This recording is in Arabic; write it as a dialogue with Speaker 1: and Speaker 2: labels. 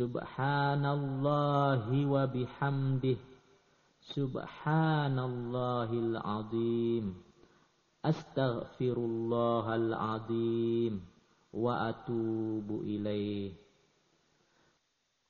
Speaker 1: سبحان الله وبحمده. سبحان الله العظيم. أستغفر الله العظيم. وأتوب إليه.